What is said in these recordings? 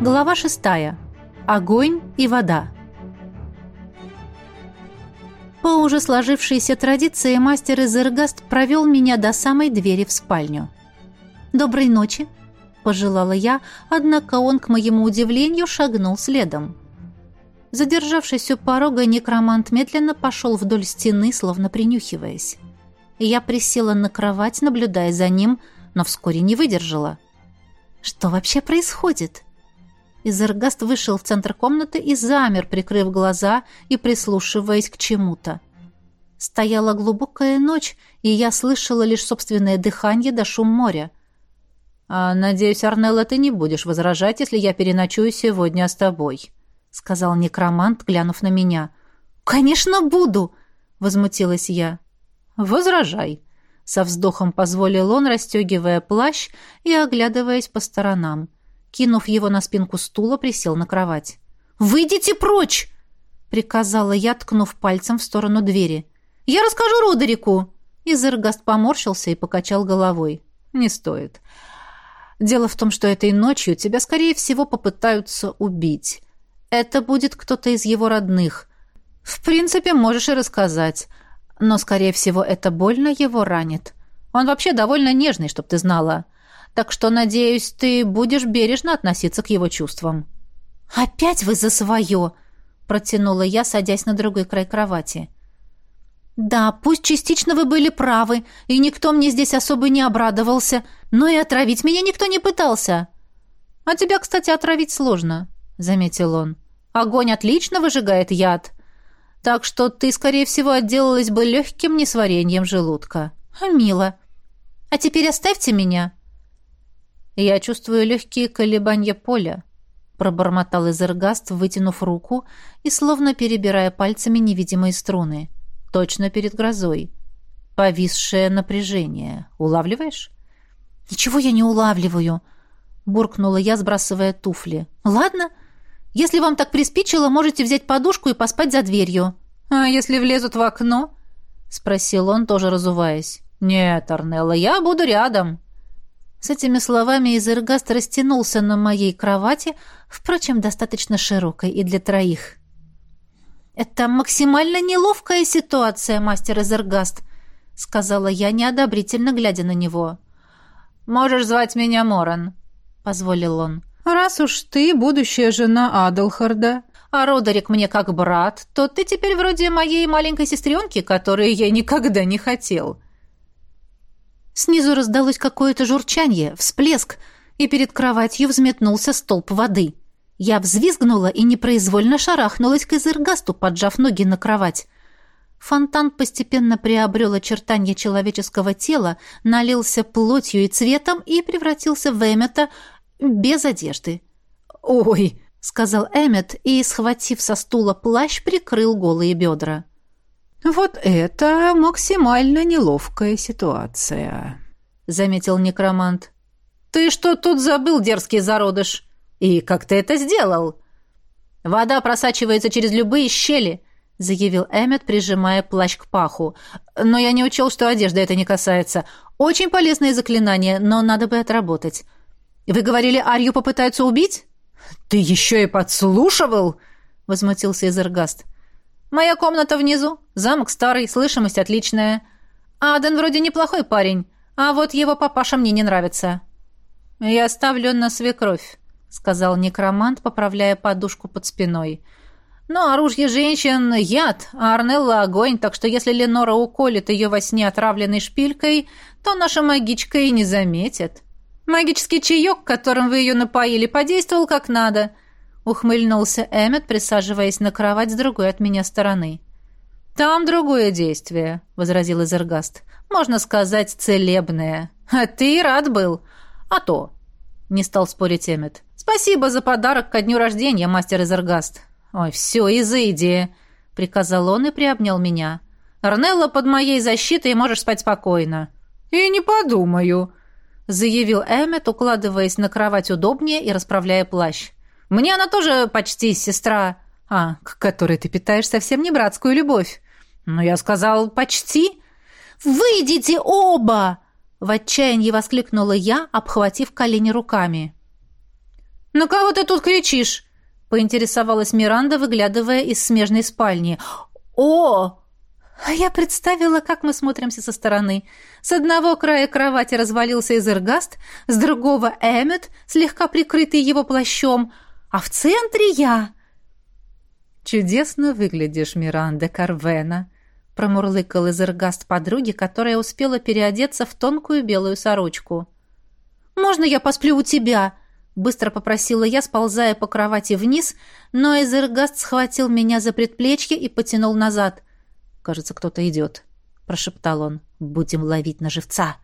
Глава шестая. Огонь и вода. По уже сложившейся традиции мастер Изергаст провел меня до самой двери в спальню. «Доброй ночи», — пожелала я, однако он, к моему удивлению, шагнул следом. Задержавшись у порога, некромант медленно пошел вдоль стены, словно принюхиваясь. Я присела на кровать, наблюдая за ним, но вскоре не выдержала. «Что вообще происходит?» Изергаст вышел в центр комнаты и замер, прикрыв глаза и прислушиваясь к чему-то. Стояла глубокая ночь, и я слышала лишь собственное дыхание да шум моря. «А, надеюсь, Арнелла, ты не будешь возражать, если я переночую сегодня с тобой», — сказал некромант, глянув на меня. «Конечно, буду!» — возмутилась я. «Возражай», — со вздохом позволил он, расстегивая плащ и оглядываясь по сторонам. Кинув его на спинку стула, присел на кровать. «Выйдите прочь!» — приказала я, ткнув пальцем в сторону двери. «Я расскажу Родерику!» Изергаст поморщился и покачал головой. «Не стоит. Дело в том, что этой ночью тебя, скорее всего, попытаются убить. Это будет кто-то из его родных. В принципе, можешь и рассказать. Но, скорее всего, это больно его ранит. Он вообще довольно нежный, чтоб ты знала так что, надеюсь, ты будешь бережно относиться к его чувствам». «Опять вы за свое!» — протянула я, садясь на другой край кровати. «Да, пусть частично вы были правы, и никто мне здесь особо не обрадовался, но и отравить меня никто не пытался». «А тебя, кстати, отравить сложно», — заметил он. «Огонь отлично выжигает яд, так что ты, скорее всего, отделалась бы легким несварением желудка». «А мило. А теперь оставьте меня». «Я чувствую легкие колебания поля», — пробормотал Изергаст, вытянув руку и словно перебирая пальцами невидимые струны. «Точно перед грозой. Повисшее напряжение. Улавливаешь?» «Ничего я не улавливаю», — буркнула я, сбрасывая туфли. «Ладно, если вам так приспичило, можете взять подушку и поспать за дверью». «А если влезут в окно?» — спросил он, тоже разуваясь. «Нет, Арнелла, я буду рядом». С этими словами Изергаст растянулся на моей кровати, впрочем, достаточно широкой и для троих. «Это максимально неловкая ситуация, мастер Изергаст», — сказала я, неодобрительно глядя на него. «Можешь звать меня Моран», — позволил он. «Раз уж ты будущая жена Адалхарда, а Родерик мне как брат, то ты теперь вроде моей маленькой сестренки, которой я никогда не хотел. Снизу раздалось какое-то журчание, всплеск, и перед кроватью взметнулся столб воды. Я взвизгнула и непроизвольно шарахнулась к Изергасту, поджав ноги на кровать. Фонтан постепенно приобрел очертания человеческого тела, налился плотью и цветом и превратился в Эммета без одежды. «Ой!» — сказал Эммет и, схватив со стула плащ, прикрыл голые бедра. «Вот это максимально неловкая ситуация», — заметил некромант. «Ты что тут забыл, дерзкий зародыш? И как ты это сделал?» «Вода просачивается через любые щели», — заявил Эммет, прижимая плащ к паху. «Но я не учел, что одежда это не касается. Очень полезное заклинание, но надо бы отработать. Вы говорили, Арью попытаются убить?» «Ты еще и подслушивал?» — возмутился Изергаст. Моя комната внизу. Замок старый, слышимость отличная. Аден вроде неплохой парень, а вот его папаша мне не нравится. Я ставлю на свекровь, сказал некромант, поправляя подушку под спиной. Но оружие женщин — яд, а Арнелла — огонь, так что если Ленора уколет ее во сне отравленной шпилькой, то наша магичка и не заметит. Магический чаек, которым вы ее напоили, подействовал как надо — ухмыльнулся Эммет, присаживаясь на кровать с другой от меня стороны. «Там другое действие», — возразил Изергаст. «Можно сказать, целебное. А ты рад был. А то». Не стал спорить Эммет. «Спасибо за подарок ко дню рождения, мастер Изергаст». «Ой, все, изыди», — приказал он и приобнял меня. «Арнелла под моей защитой, можешь спать спокойно». «И не подумаю», — заявил Эммет, укладываясь на кровать удобнее и расправляя плащ. Мне она тоже почти сестра, а, к которой ты питаешь совсем не братскую любовь. Но я сказал «почти». «Выйдите оба!» — в отчаянии воскликнула я, обхватив колени руками. «На кого ты тут кричишь?» — поинтересовалась Миранда, выглядывая из смежной спальни. «О!» А я представила, как мы смотримся со стороны. С одного края кровати развалился Изергаст, с другого — Эммет, слегка прикрытый его плащом, а в центре я. «Чудесно выглядишь, Миранда Карвена», — промурлыкал Изергаст подруге, которая успела переодеться в тонкую белую сорочку. «Можно я посплю у тебя?» — быстро попросила я, сползая по кровати вниз, но Изергаст схватил меня за предплечье и потянул назад. «Кажется, кто-то идет», — прошептал он. «Будем ловить на живца».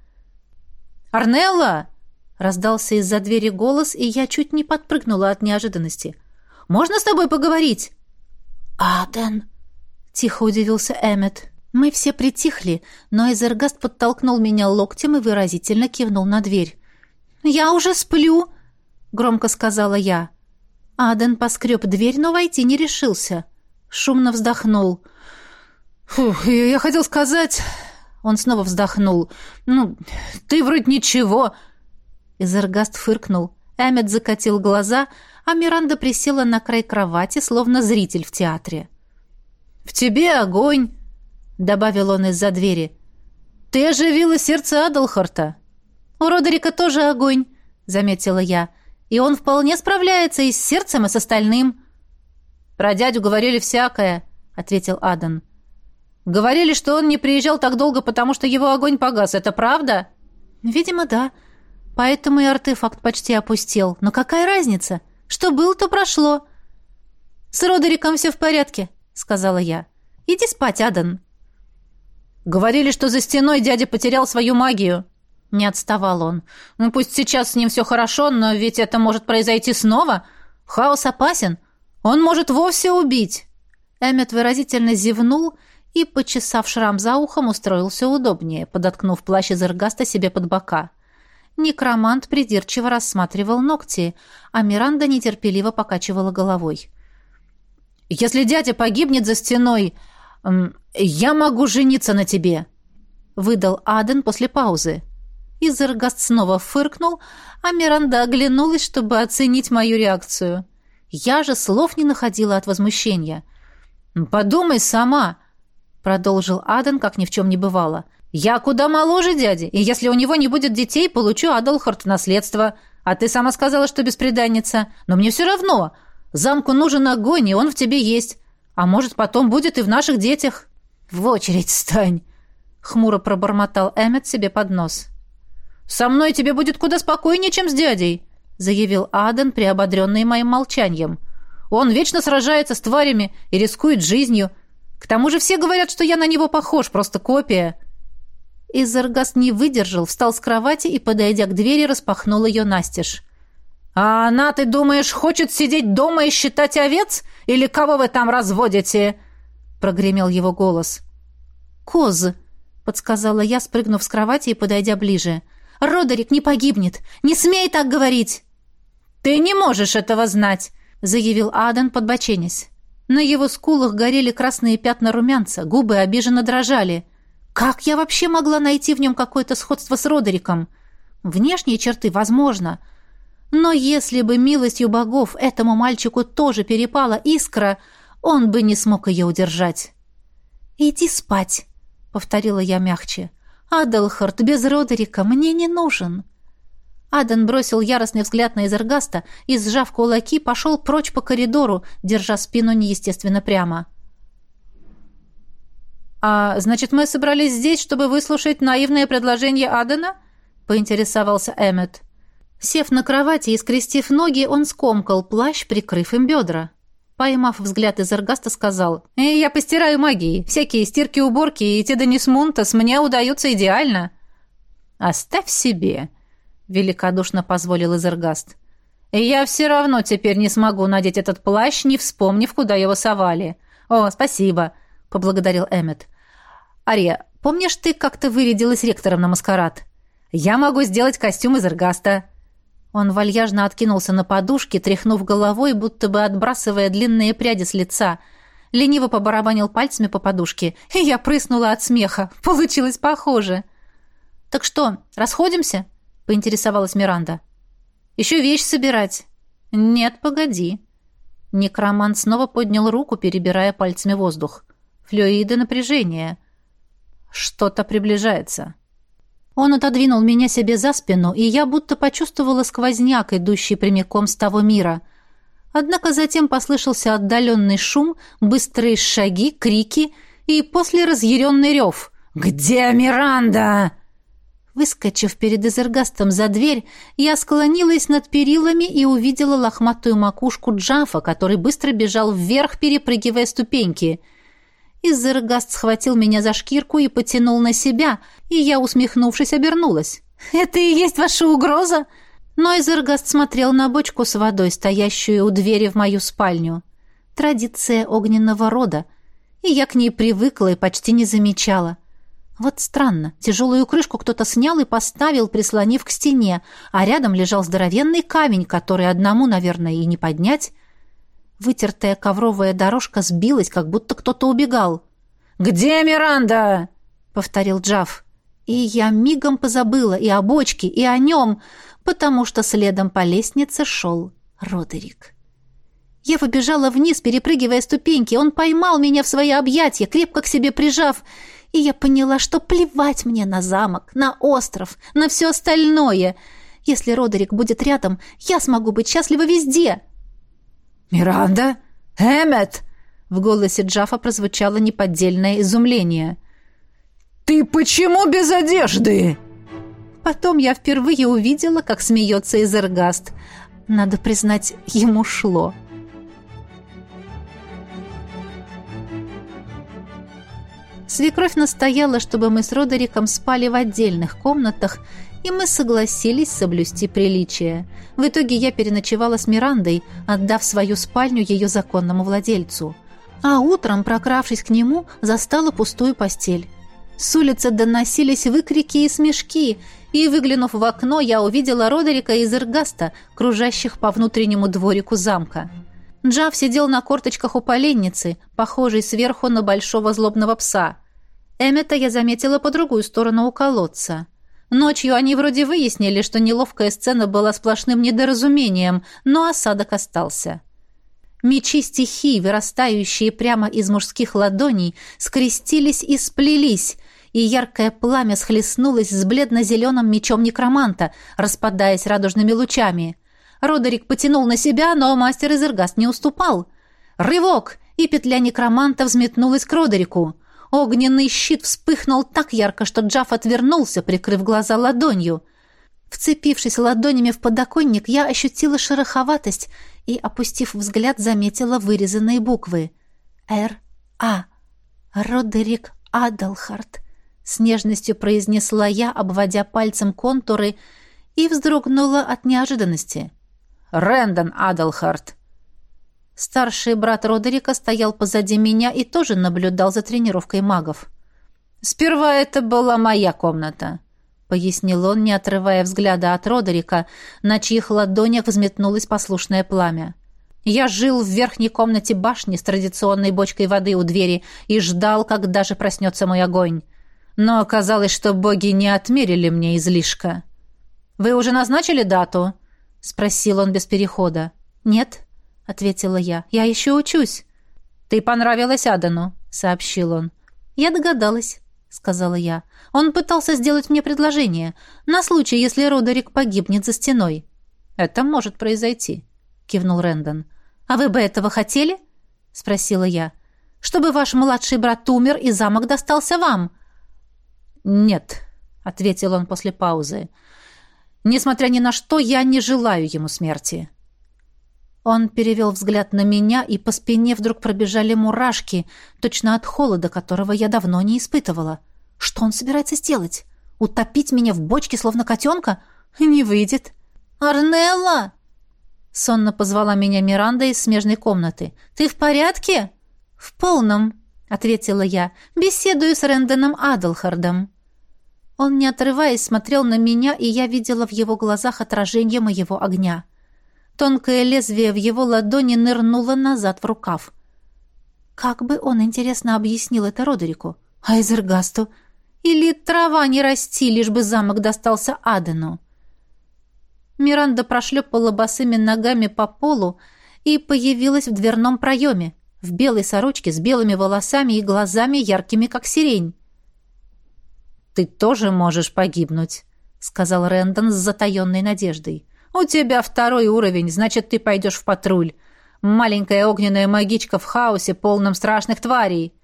«Арнелла!» — раздался из-за двери голос, и я чуть не подпрыгнула от неожиданности. «Можно с тобой поговорить?» «Аден!» — тихо удивился Эммет. Мы все притихли, но Эзергаст подтолкнул меня локтем и выразительно кивнул на дверь. «Я уже сплю!» — громко сказала я. Аден поскреб дверь, но войти не решился. Шумно вздохнул. «Фух, я хотел сказать...» Он снова вздохнул. «Ну, ты вроде ничего...» Изергаст фыркнул. Эммет закатил глаза, а Миранда присела на край кровати, словно зритель в театре. «В тебе огонь!» — добавил он из-за двери. «Ты оживила сердце Адалхарта!» «У Родерика тоже огонь!» — заметила я. «И он вполне справляется и с сердцем, и с остальным!» «Про дядю говорили всякое», — ответил Адан. Говорили, что он не приезжал так долго, потому что его огонь погас. Это правда? Видимо, да. Поэтому и артефакт почти опустел. Но какая разница? Что было, то прошло. С Родериком все в порядке, сказала я. Иди спать, Адан. Говорили, что за стеной дядя потерял свою магию. Не отставал он. Ну пусть сейчас с ним все хорошо, но ведь это может произойти снова. Хаос опасен. Он может вовсе убить. Эммет выразительно зевнул и, почесав шрам за ухом, устроился удобнее, подоткнув плащ из эргаста себе под бока. Некромант придирчиво рассматривал ногти, а Миранда нетерпеливо покачивала головой. «Если дядя погибнет за стеной, я могу жениться на тебе», — выдал Аден после паузы. Изергаст снова фыркнул, а Миранда оглянулась, чтобы оценить мою реакцию. Я же слов не находила от возмущения. «Подумай сама», продолжил Аден, как ни в чем не бывало. «Я куда моложе дяди, и если у него не будет детей, получу Адалхарт наследство. А ты сама сказала, что беспреданница. Но мне все равно. Замку нужен огонь, и он в тебе есть. А может, потом будет и в наших детях». «В очередь стань!» — хмуро пробормотал Эммет себе под нос. «Со мной тебе будет куда спокойнее, чем с дядей», — заявил Аден, приободренный моим молчанием. «Он вечно сражается с тварями и рискует жизнью, к тому же все говорят, что я на него похож, просто копия». Изергаст не выдержал, встал с кровати и, подойдя к двери, распахнул ее настежь. «А она, ты думаешь, хочет сидеть дома и считать овец? Или кого вы там разводите?» — прогремел его голос. «Коз», — подсказала я, спрыгнув с кровати и подойдя ближе. «Родерик не погибнет! Не смей так говорить!» «Ты не можешь этого знать!» — заявил Адан, подбоченясь. На его скулах горели красные пятна румянца, губы обиженно дрожали. Как я вообще могла найти в нем какое-то сходство с Родериком? Внешние черты, возможно. Но если бы милостью богов этому мальчику тоже перепала искра, он бы не смог ее удержать. «Иди спать», — повторила я мягче. «Аделхард без Родерика мне не нужен». Аден бросил яростный взгляд на Изергаста и, сжав кулаки, пошел прочь по коридору, держа спину неестественно прямо. «А, значит, мы собрались здесь, чтобы выслушать наивное предложение Адена?» — поинтересовался Эммет. Сев на кровати и скрестив ноги, он скомкал плащ, прикрыв им бедра. Поймав взгляд Изергаста, сказал, «Э, «Я постираю магией. Всякие стирки-уборки и Теденис Мунтас мне удаются идеально». «Оставь себе», великодушно позволил Изергаст. «Я все равно теперь не смогу надеть этот плащ, не вспомнив, куда его совали». «О, спасибо», — поблагодарил Эммет. «Ария, помнишь, ты как-то вырядилась ректором на маскарад? Я могу сделать костюм из Эргаста». Он вальяжно откинулся на подушке, тряхнув головой, будто бы отбрасывая длинные пряди с лица. Лениво побарабанил пальцами по подушке, и я прыснула от смеха. Получилось похоже. «Так что, расходимся?» поинтересовалась Миранда. «Еще вещь собирать». «Нет, погоди». Некромант снова поднял руку, перебирая пальцами воздух. Флюиды напряжения. Что-то приближается. Он отодвинул меня себе за спину, и я будто почувствовала сквозняк, идущий прямиком с того мира. Однако затем послышался отдаленный шум, быстрые шаги, крики и после разъяренный рев. «Где Миранда?» Выскочив перед Эзергастом за дверь, я склонилась над перилами и увидела лохматую макушку Джафа, который быстро бежал вверх, перепрыгивая ступеньки. Эзергаст схватил меня за шкирку и потянул на себя, и я, усмехнувшись, обернулась. «Это и есть ваша угроза?» Но Эзергаст смотрел на бочку с водой, стоящую у двери в мою спальню. Традиция огненного рода, и я к ней привыкла и почти не замечала. Вот странно, тяжелую крышку кто-то снял и поставил, прислонив к стене, а рядом лежал здоровенный камень, который одному, наверное, и не поднять. Вытертая ковровая дорожка сбилась, как будто кто-то убегал. «Где Миранда?» — повторил Джав. И я мигом позабыла и о бочке, и о нем, потому что следом по лестнице шел Родерик. Я побежала вниз, перепрыгивая ступеньки. Он поймал меня в свои объятия, крепко к себе прижав, и я поняла, что плевать мне на замок, на остров, на все остальное. Если Родерик будет рядом, я смогу быть счастлива везде. «Миранда? Эммет!» В голосе Джафа прозвучало неподдельное изумление. «Ты почему без одежды?» Потом я впервые увидела, как смеется Изергаст. Надо признать, ему шло. Свекровь настояла, чтобы мы с Родериком спали в отдельных комнатах, и мы согласились соблюсти приличие. В итоге я переночевала с Мирандой, отдав свою спальню ее законному владельцу. А утром, прокравшись к нему, застала пустую постель. С улицы доносились выкрики и смешки, и, выглянув в окно, я увидела Родерика из Иргаста, кружащих по внутреннему дворику замка. Джав сидел на корточках у поленницы, похожей сверху на большого злобного пса. Эммета я заметила по другую сторону у колодца. Ночью они вроде выяснили, что неловкая сцена была сплошным недоразумением, но осадок остался. Мечи стихий, вырастающие прямо из мужских ладоней, скрестились и сплелись, и яркое пламя схлестнулось с бледно-зеленым мечом некроманта, распадаясь радужными лучами. Родерик потянул на себя, но мастер Изергаст не уступал. Рывок, и петля некроманта взметнулась к Родерику. Огненный щит вспыхнул так ярко, что Джаф отвернулся, прикрыв глаза ладонью. Вцепившись ладонями в подоконник, я ощутила шероховатость и, опустив взгляд, заметила вырезанные буквы. «Р. А. Родерик Адалхарт», — с нежностью произнесла я, обводя пальцем контуры, и вздрогнула от неожиданности. Рэндон Адалхарт. Старший брат Родерика стоял позади меня и тоже наблюдал за тренировкой магов. «Сперва это была моя комната», — пояснил он, не отрывая взгляда от Родерика, на чьих ладонях взметнулось послушное пламя. «Я жил в верхней комнате башни с традиционной бочкой воды у двери и ждал, когда же проснется мой огонь. Но оказалось, что боги не отмерили мне излишка». «Вы уже назначили дату?» — спросил он без перехода. «Нет», — ответила я, — «я еще учусь». «Ты понравилась Адану», — сообщил он. «Я догадалась», — сказала я. «Он пытался сделать мне предложение, на случай, если Родерик погибнет за стеной». «Это может произойти», — кивнул Рэндон. «А вы бы этого хотели?» — спросила я. «Чтобы ваш младший брат умер и замок достался вам?» «Нет», — ответил он после паузы. Несмотря ни на что, я не желаю ему смерти». Он перевел взгляд на меня, и по спине вдруг пробежали мурашки, точно от холода, которого я давно не испытывала. Что он собирается сделать? Утопить меня в бочке, словно котенка? Не выйдет. «Арнелла!» Сонно позвала меня Миранда из смежной комнаты. «Ты в порядке?» «В полном», — ответила я. «Беседую с Рэндоном Адлхардом». Он, не отрываясь, смотрел на меня, и я видела в его глазах отражение моего огня. Тонкое лезвие в его ладони нырнуло назад в рукав. Как бы он, интересно, объяснил это Родерику? А Эзергасту? Или трава не расти, лишь бы замок достался Адену? Миранда прошлепала босыми ногами по полу и появилась в дверном проеме, в белой сорочке с белыми волосами и глазами яркими, как сирень. «Ты тоже можешь погибнуть», — сказал Рэндон с затаенной надеждой. «У тебя второй уровень, значит, ты пойдешь в патруль. Маленькая огненная магичка в хаосе, полном страшных тварей».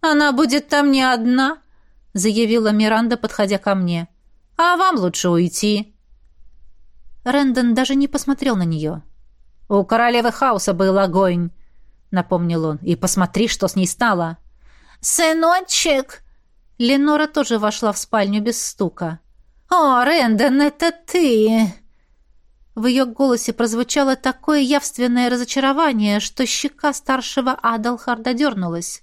«Она будет там не одна», — заявила Миранда, подходя ко мне. «А вам лучше уйти». Рэндон даже не посмотрел на нее. «У королевы хаоса был огонь», — напомнил он. «И посмотри, что с ней стало». «Сыночек!» Ленора тоже вошла в спальню без стука. «О, Рэндон, это ты!» В ее голосе прозвучало такое явственное разочарование, что щека старшего Адалхарда дернулась.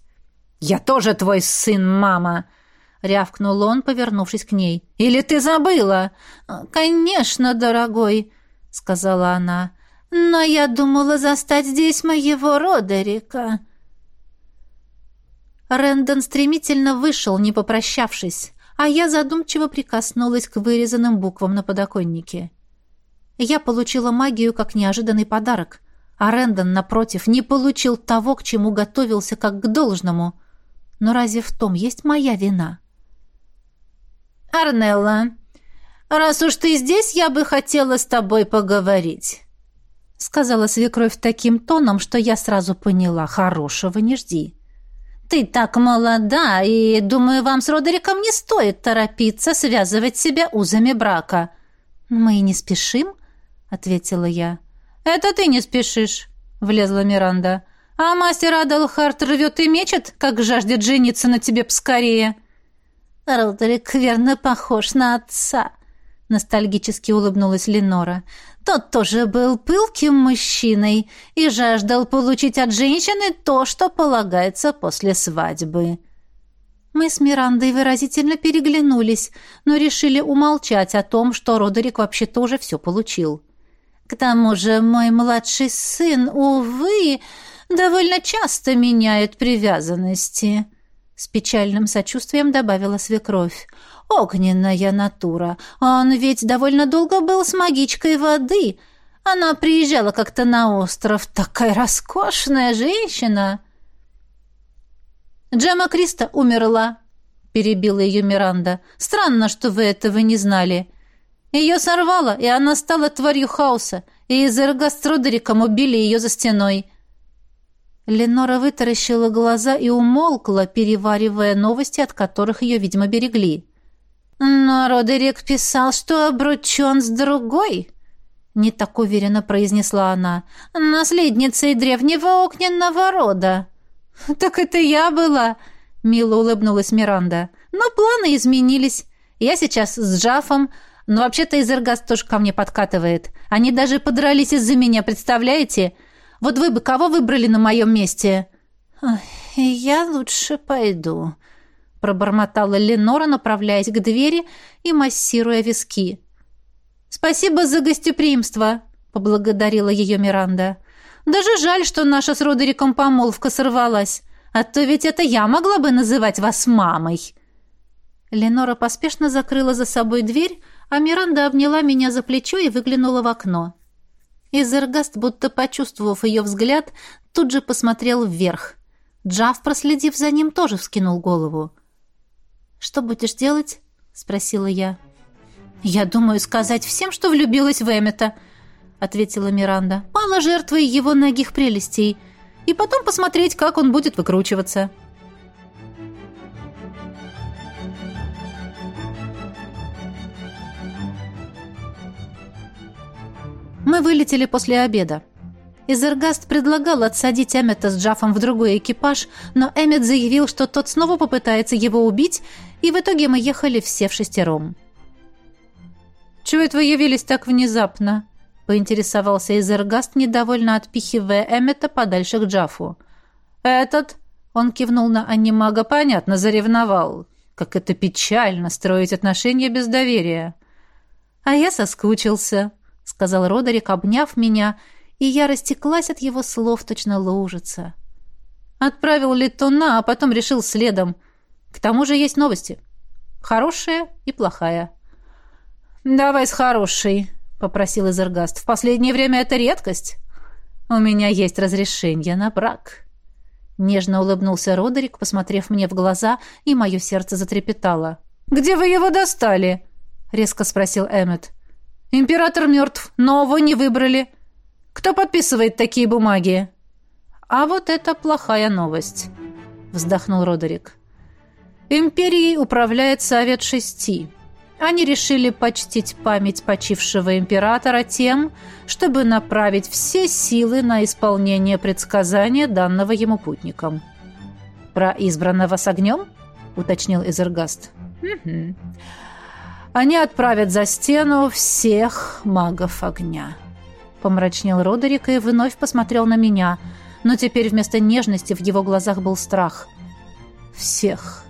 «Я тоже твой сын, мама!» рявкнул он, повернувшись к ней. «Или ты забыла?» «Конечно, дорогой», — сказала она. «Но я думала застать здесь моего Родерика». Рэндон стремительно вышел, не попрощавшись, а я задумчиво прикоснулась к вырезанным буквам на подоконнике. Я получила магию как неожиданный подарок, а Рэндон, напротив, не получил того, к чему готовился как к должному. Но разве в том есть моя вина?» «Арнелла, раз уж ты здесь, я бы хотела с тобой поговорить», — сказала свекровь таким тоном, что я сразу поняла, хорошего не жди. «Ты так молода, и, думаю, вам с Родериком не стоит торопиться связывать себя узами брака». «Мы не спешим», — ответила я. «Это ты не спешишь», — влезла Миранда. «А мастер Адалхарт рвет и мечет, как жаждет жениться на тебе поскорее». «Родерик верно похож на отца», — ностальгически улыбнулась Ленора. «Тот тоже был пылким мужчиной и жаждал получить от женщины то, что полагается после свадьбы». Мы с Мирандой выразительно переглянулись, но решили умолчать о том, что Родерик вообще-то уже все получил. «К тому же мой младший сын, увы, довольно часто меняет привязанности», с печальным сочувствием добавила свекровь. «Огненная натура. Он ведь довольно долго был с магичкой воды. Она приезжала как-то на остров. Такая роскошная женщина!» «Джема Криста умерла», — перебила ее Миранда. «Странно, что вы этого не знали. Ее сорвало, и она стала тварью хаоса, и Изерга с Родериком убили ее за стеной. Ленора вытаращила глаза и умолкла, переваривая новости, от которых ее, видимо, берегли. «Но Родерик писал, что обручен с другой», — не так уверенно произнесла она, — «наследницей древнего огненного рода». «Так это я была», — мило улыбнулась Миранда. «Но планы изменились. Я сейчас с Джафом, но вообще-то Изергаст тоже ко мне подкатывает. Они даже подрались из-за меня, представляете? Вот вы бы кого выбрали на моем месте?» «Я лучше пойду», — пробормотала Ленора, направляясь к двери и массируя виски. «Спасибо за гостеприимство», — поблагодарила ее Миранда. «Даже жаль, что наша с Родериком помолвка сорвалась, а то ведь это я могла бы называть вас мамой». Ленора поспешно закрыла за собой дверь, а Миранда обняла меня за плечо и выглянула в окно. Изергаст, будто почувствовав ее взгляд, тут же посмотрел вверх. Джав, проследив за ним, тоже вскинул голову. «Что будешь делать?» — спросила я. «Я думаю сказать всем, что влюбилась в Эммета», — ответила Миранда. «Мало жертвы его ногих прелестей. И потом посмотреть, как он будет выкручиваться». Мы вылетели после обеда. Изергаст предлагал отсадить Эммета с Джафом в другой экипаж, но Эммет заявил, что тот снова попытается его убить, и в итоге мы ехали все в шестером. «Чего это вы явились так внезапно?» — поинтересовался Изергаст, недовольно отпихивая Эммета подальше к Джафу. «Этот...» — он кивнул на анимага, понятно, заревновал. «Как это печально строить отношения без доверия!» «А я соскучился», — сказал Родерик, обняв меня, и я растеклась от его слов точно лужица. Отправил летуна, а потом решил следом. К тому же есть новости. Хорошая и плохая. «Давай с хорошей», — попросил Изергаст. «В последнее время это редкость». «У меня есть разрешение на брак». Нежно улыбнулся Родерик, посмотрев мне в глаза, и мое сердце затрепетало. «Где вы его достали?» — резко спросил Эммет. «Император мертв, нового не выбрали. Кто подписывает такие бумаги?» «А вот это плохая новость», — вздохнул Родерик. «Империей управляет Совет Шести. Они решили почтить память почившего императора тем, чтобы направить все силы на исполнение предсказания, данного ему путникам». «Про избранного с огнем?» — уточнил Изергаст. «Угу. Они отправят за стену всех магов огня». Помрачнел Родерик и вновь посмотрел на меня — но теперь вместо нежности в его глазах был страх. «Всех!»